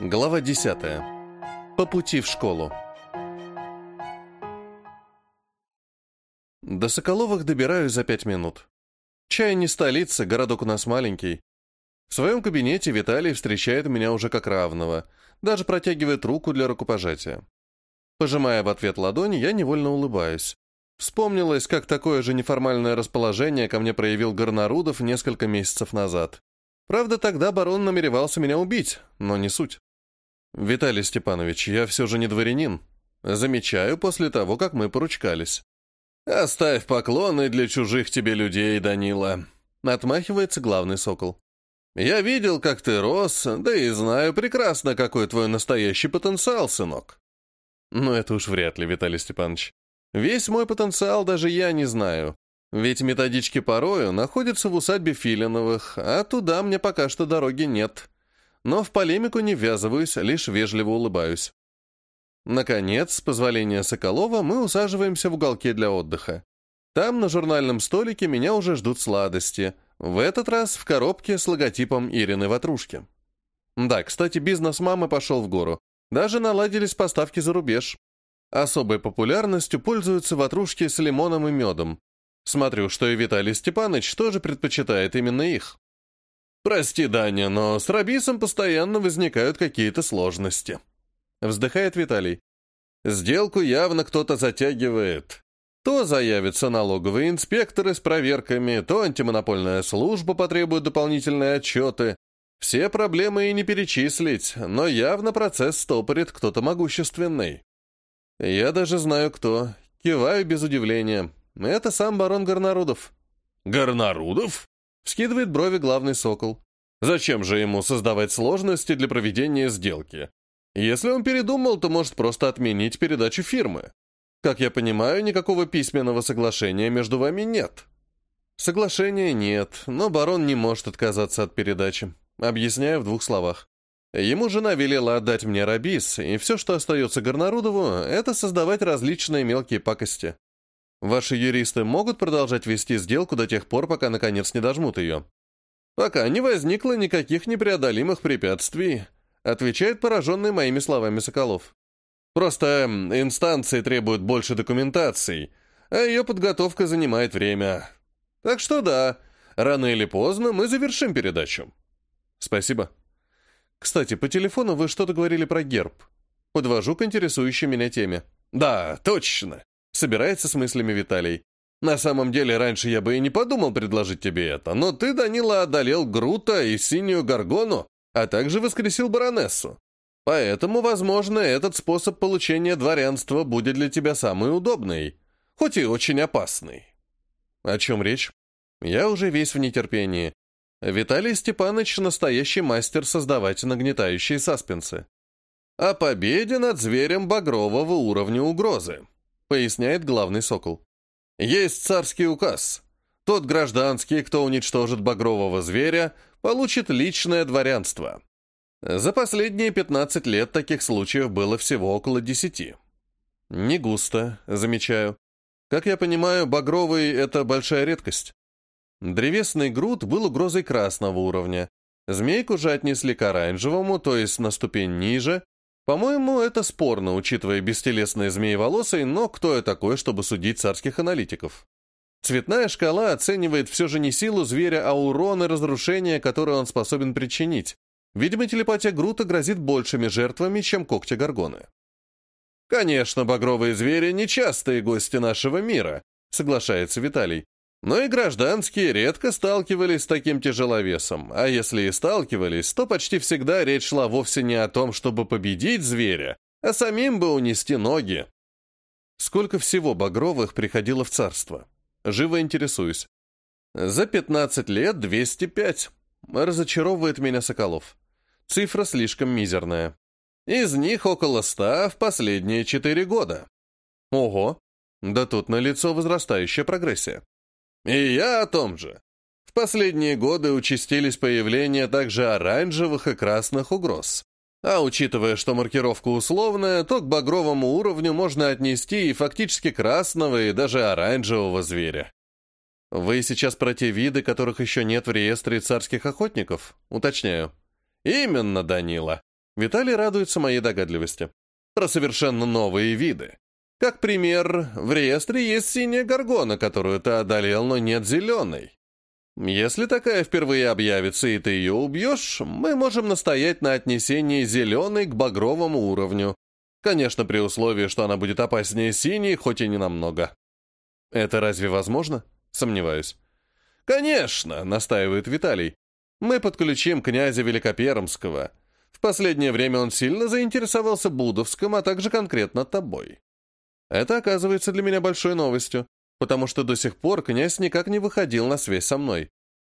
Глава 10. По пути в школу. До Соколовых добираюсь за пять минут. Чай не столица, городок у нас маленький. В своем кабинете Виталий встречает меня уже как равного, даже протягивает руку для рукопожатия. Пожимая в ответ ладонь, я невольно улыбаюсь. Вспомнилось, как такое же неформальное расположение ко мне проявил Горнарудов несколько месяцев назад. Правда, тогда барон намеревался меня убить, но не суть. «Виталий Степанович, я все же не дворянин. Замечаю после того, как мы поручкались». «Оставь поклоны для чужих тебе людей, Данила», — отмахивается главный сокол. «Я видел, как ты рос, да и знаю прекрасно, какой твой настоящий потенциал, сынок». «Ну, это уж вряд ли, Виталий Степанович. Весь мой потенциал даже я не знаю. Ведь методички порою находятся в усадьбе Филиновых, а туда мне пока что дороги нет. Но в полемику не ввязываюсь, лишь вежливо улыбаюсь. Наконец, с позволения Соколова, мы усаживаемся в уголке для отдыха. Там на журнальном столике меня уже ждут сладости. В этот раз в коробке с логотипом Ирины Ватрушки. Да, кстати, бизнес мамы пошел в гору. Даже наладились поставки за рубеж. Особой популярностью пользуются ватрушки с лимоном и медом. Смотрю, что и Виталий Степанович тоже предпочитает именно их. «Прости, Даня, но с Рабисом постоянно возникают какие-то сложности», — вздыхает Виталий. «Сделку явно кто-то затягивает. То заявятся налоговые инспекторы с проверками, то антимонопольная служба потребует дополнительные отчеты. Все проблемы и не перечислить, но явно процесс стопорит кто-то могущественный. Я даже знаю кто. Киваю без удивления. Это сам барон Горнарудов. Горнарудов? Скидывает брови главный сокол. Зачем же ему создавать сложности для проведения сделки? Если он передумал, то может просто отменить передачу фирмы. Как я понимаю, никакого письменного соглашения между вами нет. Соглашения нет, но барон не может отказаться от передачи. Объясняю в двух словах. Ему жена велела отдать мне Рабис, и все, что остается Горнарудову, это создавать различные мелкие пакости. Ваши юристы могут продолжать вести сделку до тех пор, пока наконец не дожмут ее? Пока не возникло никаких непреодолимых препятствий, отвечает пораженный моими словами Соколов. Просто инстанции требуют больше документаций, а ее подготовка занимает время. Так что да, рано или поздно мы завершим передачу. Спасибо. Кстати, по телефону вы что-то говорили про герб. Подвожу к интересующей меня теме. Да, точно. Собирается с мыслями Виталий. На самом деле, раньше я бы и не подумал предложить тебе это, но ты, Данила, одолел Грута и Синюю Гаргону, а также воскресил баронессу. Поэтому, возможно, этот способ получения дворянства будет для тебя самый удобный, хоть и очень опасный. О чем речь? Я уже весь в нетерпении. Виталий Степанович — настоящий мастер создавать нагнетающие саспенсы. О победе над зверем багрового уровня угрозы поясняет главный сокол. Есть царский указ. Тот гражданский, кто уничтожит багрового зверя, получит личное дворянство. За последние 15 лет таких случаев было всего около 10. Не густо, замечаю. Как я понимаю, багровый — это большая редкость. Древесный груд был угрозой красного уровня. Змейку же отнесли к оранжевому, то есть на ступень ниже, по-моему, это спорно, учитывая бестелесные змееволосые, но кто я такой, чтобы судить царских аналитиков? Цветная шкала оценивает все же не силу зверя, а урон и разрушение, которое он способен причинить. Видимо, телепатия Грута грозит большими жертвами, чем когти Гаргоны. «Конечно, багровые звери — нечастые гости нашего мира», — соглашается Виталий. Но и гражданские редко сталкивались с таким тяжеловесом, а если и сталкивались, то почти всегда речь шла вовсе не о том, чтобы победить зверя, а самим бы унести ноги. Сколько всего Багровых приходило в царство? Живо интересуюсь. За 15 лет 205. Разочаровывает меня Соколов. Цифра слишком мизерная. Из них около ста в последние четыре года. Ого! Да тут налицо возрастающая прогрессия. И я о том же. В последние годы участились появления также оранжевых и красных угроз. А учитывая, что маркировка условная, то к багровому уровню можно отнести и фактически красного, и даже оранжевого зверя. Вы сейчас про те виды, которых еще нет в реестре царских охотников? Уточняю. Именно, Данила. Виталий радуется моей догадливости. Про совершенно новые виды. Как пример, в реестре есть синяя горгона, которую ты одолел, но нет зеленой. Если такая впервые объявится, и ты ее убьешь, мы можем настоять на отнесении зеленой к багровому уровню. Конечно, при условии, что она будет опаснее синей, хоть и не намного. Это разве возможно? Сомневаюсь. Конечно, настаивает Виталий. Мы подключим князя Великопермского. В последнее время он сильно заинтересовался Будовском, а также конкретно тобой. Это оказывается для меня большой новостью, потому что до сих пор князь никак не выходил на связь со мной.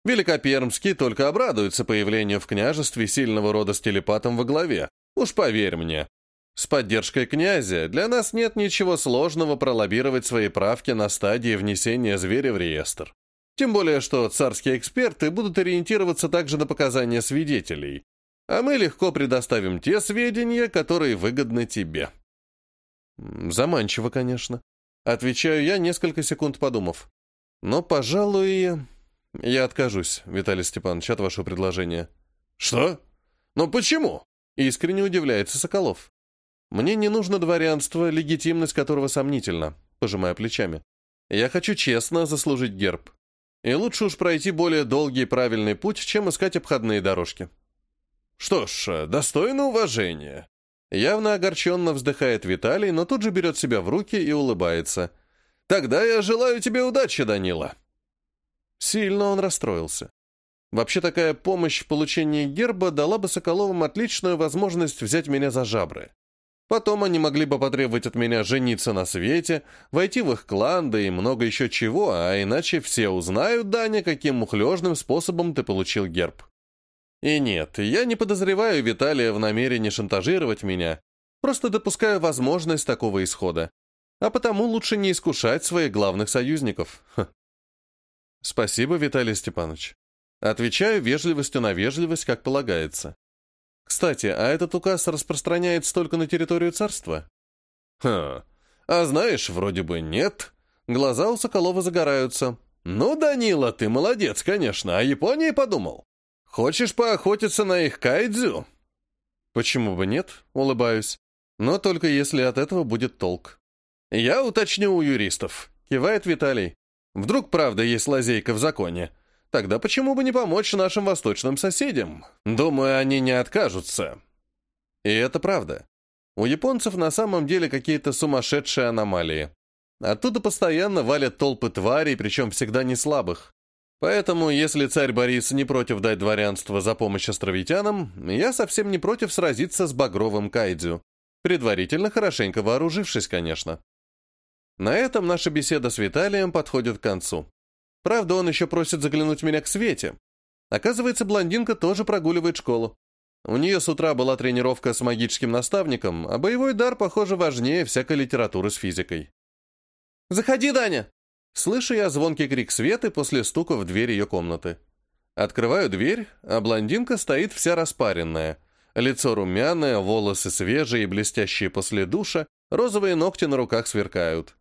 Великопермский только обрадуется появлению в княжестве сильного рода с телепатом во главе. Уж поверь мне. С поддержкой князя для нас нет ничего сложного пролоббировать свои правки на стадии внесения зверя в реестр. Тем более, что царские эксперты будут ориентироваться также на показания свидетелей, а мы легко предоставим те сведения, которые выгодны тебе. Заманчиво, конечно. Отвечаю я, несколько секунд подумав. Но, пожалуй, я откажусь, Виталий Степанович, от вашего предложения. Что? Но почему? Искренне удивляется Соколов. Мне не нужно дворянство, легитимность которого сомнительна, пожимая плечами. Я хочу честно заслужить герб. И лучше уж пройти более долгий и правильный путь, чем искать обходные дорожки. Что ж, достойно уважения. Явно огорченно вздыхает Виталий, но тут же берет себя в руки и улыбается. «Тогда я желаю тебе удачи, Данила!» Сильно он расстроился. Вообще такая помощь в получении герба дала бы Соколовым отличную возможность взять меня за жабры. Потом они могли бы потребовать от меня жениться на свете, войти в их клан, да и много еще чего, а иначе все узнают, Даня, каким мухлежным способом ты получил герб. И нет, я не подозреваю Виталия в намерении шантажировать меня, просто допускаю возможность такого исхода. А потому лучше не искушать своих главных союзников. Ха. Спасибо, Виталий Степанович. Отвечаю вежливостью на вежливость, как полагается. Кстати, а этот указ распространяется только на территорию царства? Ха, а знаешь, вроде бы нет. Глаза у Соколова загораются. Ну, Данила, ты молодец, конечно, о Японии подумал. Хочешь поохотиться на их кайдзю? Почему бы нет? Улыбаюсь. Но только если от этого будет толк. Я уточню у юристов. Кивает Виталий. Вдруг правда есть лазейка в законе. Тогда почему бы не помочь нашим восточным соседям? Думаю, они не откажутся. И это правда. У японцев на самом деле какие-то сумасшедшие аномалии. Оттуда постоянно валят толпы тварей, причем всегда не слабых. Поэтому, если царь Борис не против дать дворянство за помощь островитянам, я совсем не против сразиться с багровым кайдзю, предварительно хорошенько вооружившись, конечно. На этом наша беседа с Виталием подходит к концу. Правда, он еще просит заглянуть меня к Свете. Оказывается, блондинка тоже прогуливает школу. У нее с утра была тренировка с магическим наставником, а боевой дар, похоже, важнее всякой литературы с физикой. «Заходи, Даня!» Слышу я звонкий крик Светы после стука в дверь ее комнаты. Открываю дверь, а блондинка стоит вся распаренная. Лицо румяное, волосы свежие и блестящие после душа, розовые ногти на руках сверкают.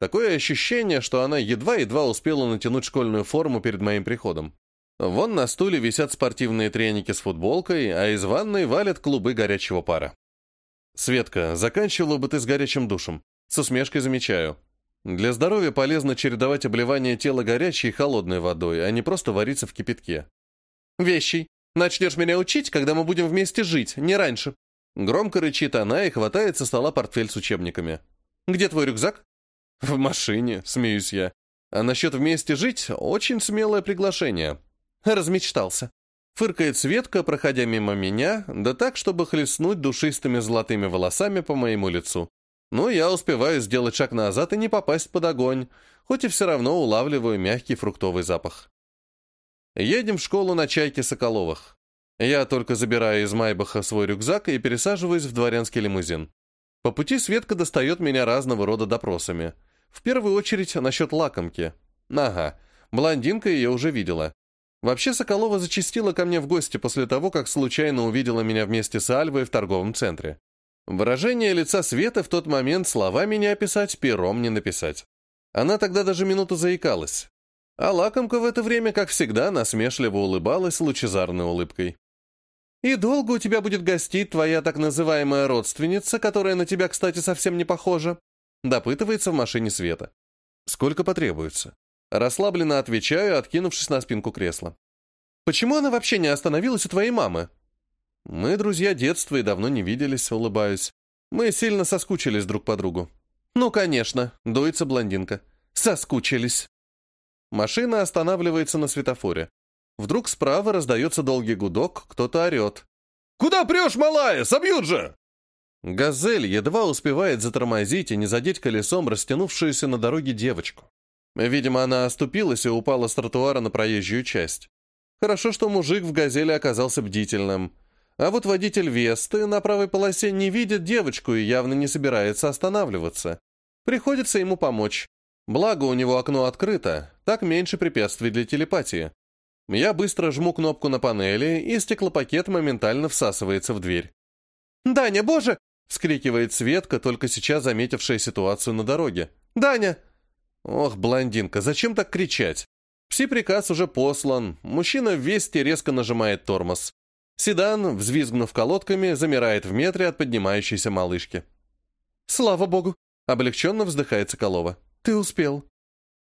Такое ощущение, что она едва-едва успела натянуть школьную форму перед моим приходом. Вон на стуле висят спортивные треники с футболкой, а из ванной валят клубы горячего пара. «Светка, заканчивала бы ты с горячим душем?» С усмешкой замечаю. Для здоровья полезно чередовать обливание тела горячей и холодной водой, а не просто вариться в кипятке. «Вещий, начнешь меня учить, когда мы будем вместе жить, не раньше». Громко рычит она и хватает со стола портфель с учебниками. «Где твой рюкзак?» «В машине», — смеюсь я. «А насчет вместе жить — очень смелое приглашение». Размечтался. Фыркает Светка, проходя мимо меня, да так, чтобы хлестнуть душистыми золотыми волосами по моему лицу. Но я успеваю сделать шаг назад и не попасть под огонь, хоть и все равно улавливаю мягкий фруктовый запах. Едем в школу на чайке Соколовых. Я только забираю из Майбаха свой рюкзак и пересаживаюсь в дворянский лимузин. По пути Светка достает меня разного рода допросами. В первую очередь насчет лакомки. Ага, блондинка ее уже видела. Вообще Соколова зачастила ко мне в гости после того, как случайно увидела меня вместе с Альвой в торговом центре. Выражение лица Светы в тот момент словами не описать, пером не написать. Она тогда даже минуту заикалась. А лакомка в это время, как всегда, насмешливо улыбалась лучезарной улыбкой. И долго у тебя будет гостить твоя так называемая родственница, которая на тебя, кстати, совсем не похожа?» Допытывается в машине Света. «Сколько потребуется?» Расслабленно отвечаю, откинувшись на спинку кресла. «Почему она вообще не остановилась у твоей мамы?» «Мы друзья детства и давно не виделись», — улыбаюсь. «Мы сильно соскучились друг по другу». «Ну, конечно», — дуется блондинка. «Соскучились». Машина останавливается на светофоре. Вдруг справа раздается долгий гудок, кто-то орет. «Куда прешь, малая? Собьют же!» Газель едва успевает затормозить и не задеть колесом растянувшуюся на дороге девочку. Видимо, она оступилась и упала с тротуара на проезжую часть. Хорошо, что мужик в «Газели» оказался бдительным. А вот водитель «Весты» на правой полосе не видит девочку и явно не собирается останавливаться. Приходится ему помочь. Благо, у него окно открыто, так меньше препятствий для телепатии. Я быстро жму кнопку на панели, и стеклопакет моментально всасывается в дверь. «Даня, боже!» — вскрикивает Светка, только сейчас заметившая ситуацию на дороге. «Даня!» Ох, блондинка, зачем так кричать? Пси-приказ уже послан, мужчина в весте резко нажимает тормоз. Седан, взвизгнув колодками, замирает в метре от поднимающейся малышки. «Слава богу!» — облегченно вздыхает Соколова. «Ты успел».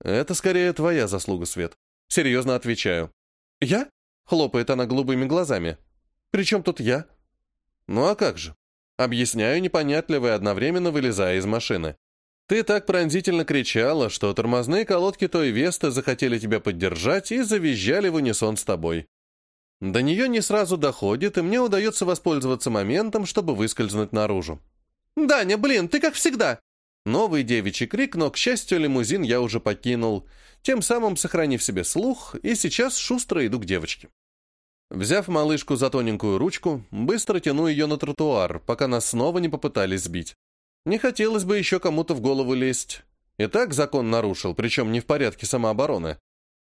«Это скорее твоя заслуга, Свет». Серьезно отвечаю. «Я?» — хлопает она голубыми глазами. «При чем тут я?» «Ну а как же?» Объясняю непонятливо одновременно вылезая из машины. Ты так пронзительно кричала, что тормозные колодки той Весты захотели тебя поддержать и завизжали в унисон с тобой. До нее не сразу доходит, и мне удается воспользоваться моментом, чтобы выскользнуть наружу. «Даня, блин, ты как всегда!» Новый девичий крик, но, к счастью, лимузин я уже покинул, тем самым сохранив себе слух, и сейчас шустро иду к девочке. Взяв малышку за тоненькую ручку, быстро тяну ее на тротуар, пока нас снова не попытались сбить. Не хотелось бы еще кому-то в голову лезть. И так закон нарушил, причем не в порядке самообороны.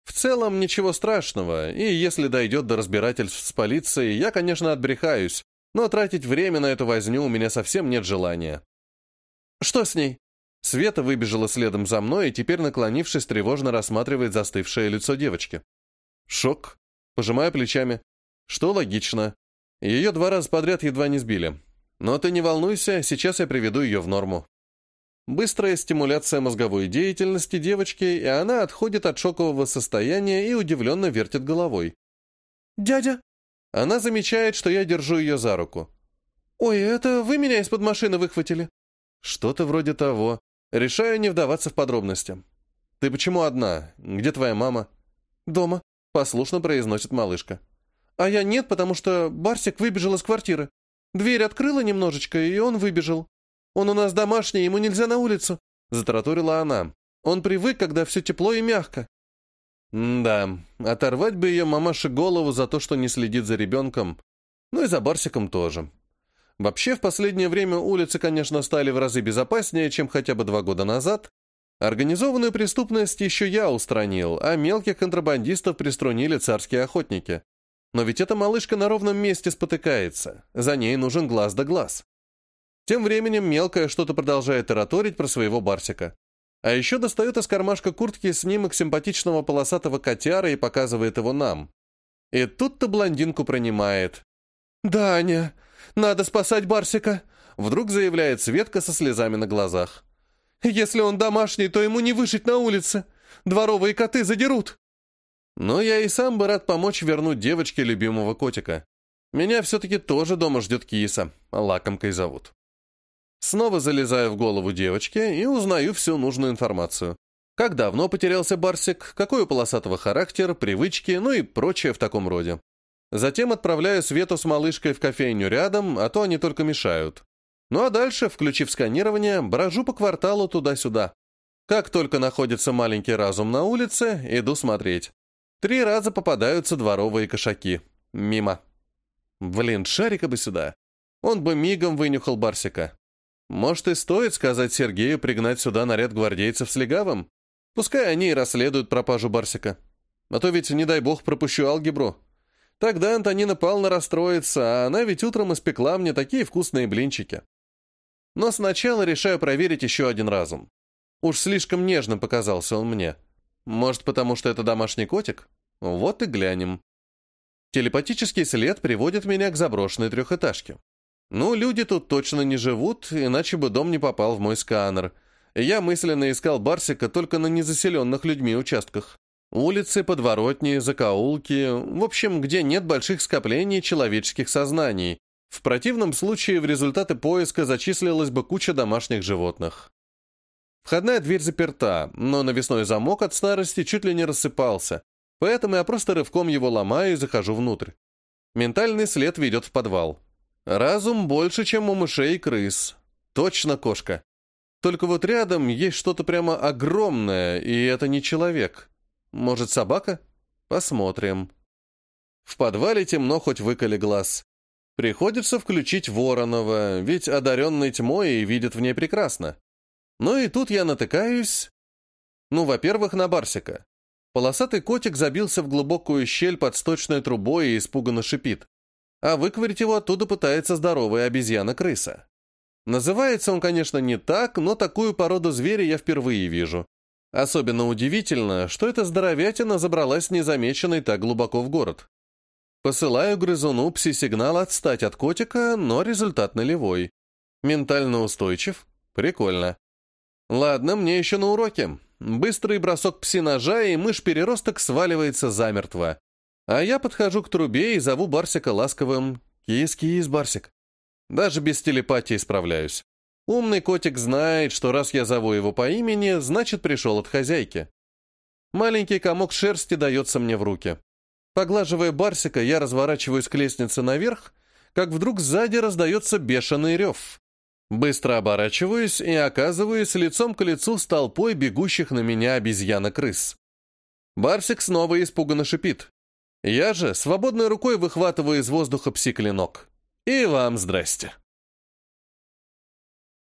В целом ничего страшного, и если дойдет до разбирательств с полицией, я, конечно, отбрехаюсь, но тратить время на эту возню у меня совсем нет желания. «Что с ней?» Света выбежала следом за мной и теперь, наклонившись, тревожно рассматривает застывшее лицо девочки. Шок. Пожимая плечами. Что логично. Ее два раза подряд едва не сбили. Но ты не волнуйся, сейчас я приведу ее в норму. Быстрая стимуляция мозговой деятельности девочки, и она отходит от шокового состояния и удивленно вертит головой. «Дядя!» Она замечает, что я держу ее за руку. «Ой, это вы меня из-под машины выхватили?» «Что-то вроде того. Решаю не вдаваться в подробности. Ты почему одна? Где твоя мама?» «Дома», — послушно произносит малышка. «А я нет, потому что Барсик выбежал из квартиры. Дверь открыла немножечко, и он выбежал. Он у нас домашний, ему нельзя на улицу», — затараторила она. «Он привык, когда все тепло и мягко». да, оторвать бы ее мамаше голову за то, что не следит за ребенком, ну и за Барсиком тоже. Вообще, в последнее время улицы, конечно, стали в разы безопаснее, чем хотя бы два года назад. Организованную преступность еще я устранил, а мелких контрабандистов приструнили царские охотники. Но ведь эта малышка на ровном месте спотыкается. За ней нужен глаз да глаз. Тем временем мелкая что-то продолжает тараторить про своего Барсика. А еще достает из кармашка куртки снимок симпатичного полосатого котяра и показывает его нам. И тут-то блондинку пронимает. «Даня, надо спасать Барсика!» Вдруг заявляет Светка со слезами на глазах. «Если он домашний, то ему не выжить на улице. Дворовые коты задерут!» Но я и сам бы рад помочь вернуть девочке любимого котика. Меня все-таки тоже дома ждет киса, лакомкой зовут. Снова залезаю в голову девочки и узнаю всю нужную информацию. Как давно потерялся Барсик, какой у полосатого характер, привычки, ну и прочее в таком роде. Затем отправляю Свету с малышкой в кофейню рядом, а то они только мешают. Ну а дальше, включив сканирование, брожу по кварталу туда-сюда. Как только находится маленький разум на улице, иду смотреть. Три раза попадаются дворовые кошаки. Мимо. Блин, шарика бы сюда. Он бы мигом вынюхал Барсика. Может, и стоит сказать Сергею пригнать сюда наряд гвардейцев с легавым? Пускай они и расследуют пропажу Барсика. А то ведь, не дай бог, пропущу алгебру. Тогда Антонина Павловна расстроится, а она ведь утром испекла мне такие вкусные блинчики. Но сначала решаю проверить еще один разум. Уж слишком нежно показался он мне. Может, потому что это домашний котик? Вот и глянем. Телепатический след приводит меня к заброшенной трехэтажке. Ну, люди тут точно не живут, иначе бы дом не попал в мой сканер. Я мысленно искал Барсика только на незаселенных людьми участках. Улицы, подворотни, закоулки, в общем, где нет больших скоплений человеческих сознаний. В противном случае в результаты поиска зачислилась бы куча домашних животных. Входная дверь заперта, но навесной замок от старости чуть ли не рассыпался, поэтому я просто рывком его ломаю и захожу внутрь. Ментальный след ведет в подвал. Разум больше, чем у мышей и крыс. Точно кошка. Только вот рядом есть что-то прямо огромное, и это не человек. Может, собака? Посмотрим. В подвале темно, хоть выколи глаз. Приходится включить Воронова, ведь одаренный тьмой и видит в ней прекрасно. Ну и тут я натыкаюсь... Ну, во-первых, на Барсика. Полосатый котик забился в глубокую щель под сточной трубой и испуганно шипит. А выковырить его оттуда пытается здоровая обезьяна-крыса. Называется он, конечно, не так, но такую породу зверя я впервые вижу. Особенно удивительно, что эта здоровятина забралась незамеченной так глубоко в город. Посылаю грызуну пси-сигнал отстать от котика, но результат нулевой. Ментально устойчив? Прикольно. Ладно, мне еще на уроке. Быстрый бросок пси-ножа, и мышь-переросток сваливается замертво. А я подхожу к трубе и зову Барсика ласковым «Кис-кис, Барсик». Даже без телепатии справляюсь. Умный котик знает, что раз я зову его по имени, значит, пришел от хозяйки. Маленький комок шерсти дается мне в руки. Поглаживая Барсика, я разворачиваюсь к лестнице наверх, как вдруг сзади раздается бешеный рев. Быстро оборачиваюсь и оказываюсь лицом к лицу с толпой бегущих на меня обезьяна-крыс. Барсик снова испуганно шипит. Я же свободной рукой выхватываю из воздуха пси-клинок. И вам здрасте.